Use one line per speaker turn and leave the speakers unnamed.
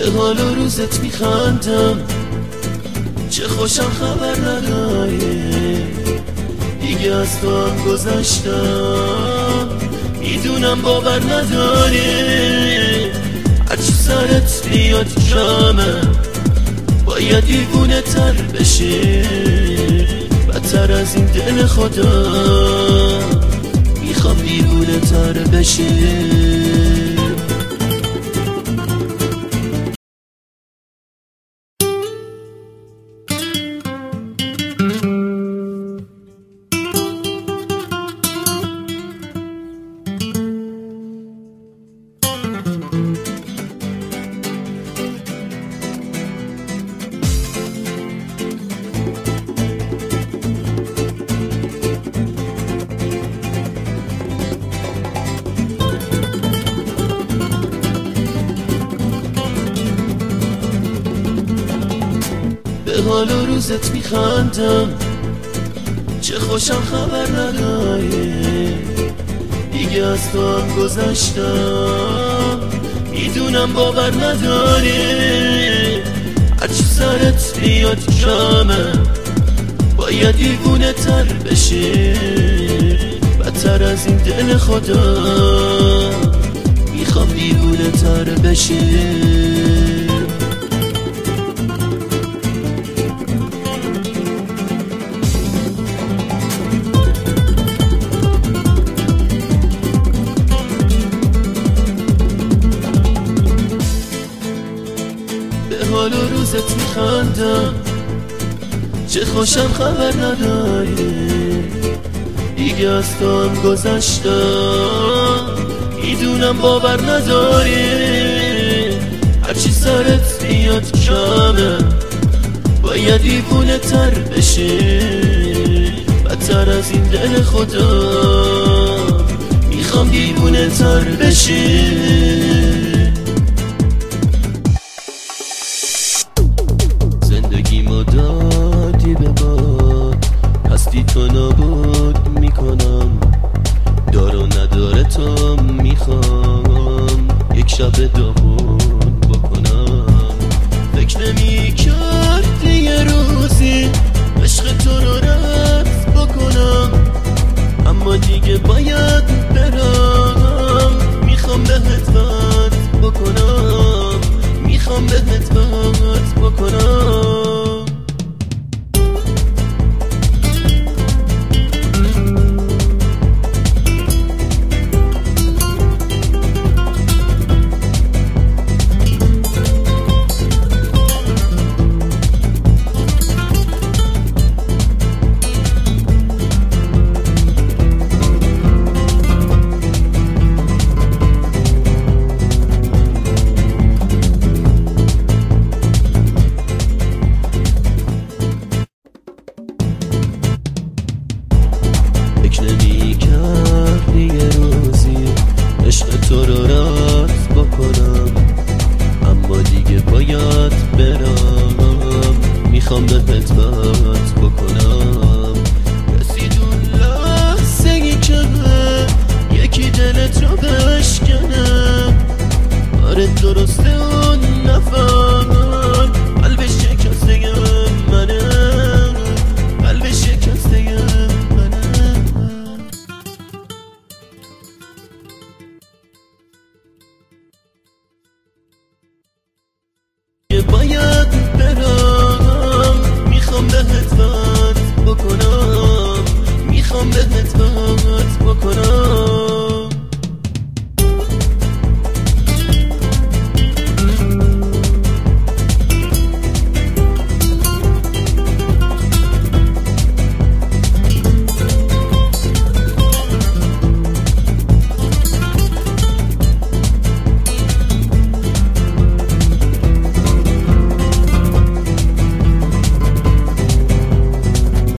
به حال و روزت میخندم. چه خوشم خبر نداری دیگه از تو هم گذشتم. می‌دونم باور نداری هرچی سرت بیاد کمه باید دیگونه تر بشی بدتر از این دل خدا. می‌خوام دیگونه تر بشی حال و روزت میخندم. چه خوشم خبر نداری؟ دیگه از تو هم گذشتم. می‌دونم باور نداری. هرچی سرت بیاد کمه. باید دیگونه تر بشی. بدتر از این دل خدا. می‌خوام دیگونه تر بشی. حال و روزت میخندم چه خوشم خبر نداری؟ دیگه از تو هم گذشتم. می‌دونم باور نداری. هرچی سرت بیاد کمه. باید دیوونه تر بشی بدتر از این دل خدا. می‌خوام دیوونه تر بشی. the door. برم. می‌خوام به حتمت بکنم. رسید اون لحظه ای که یکی دلت رو بشکنم. آره درسته اون نفهم باید برم. می‌خوام بهت بکنم. می‌خوام بهت بکنم.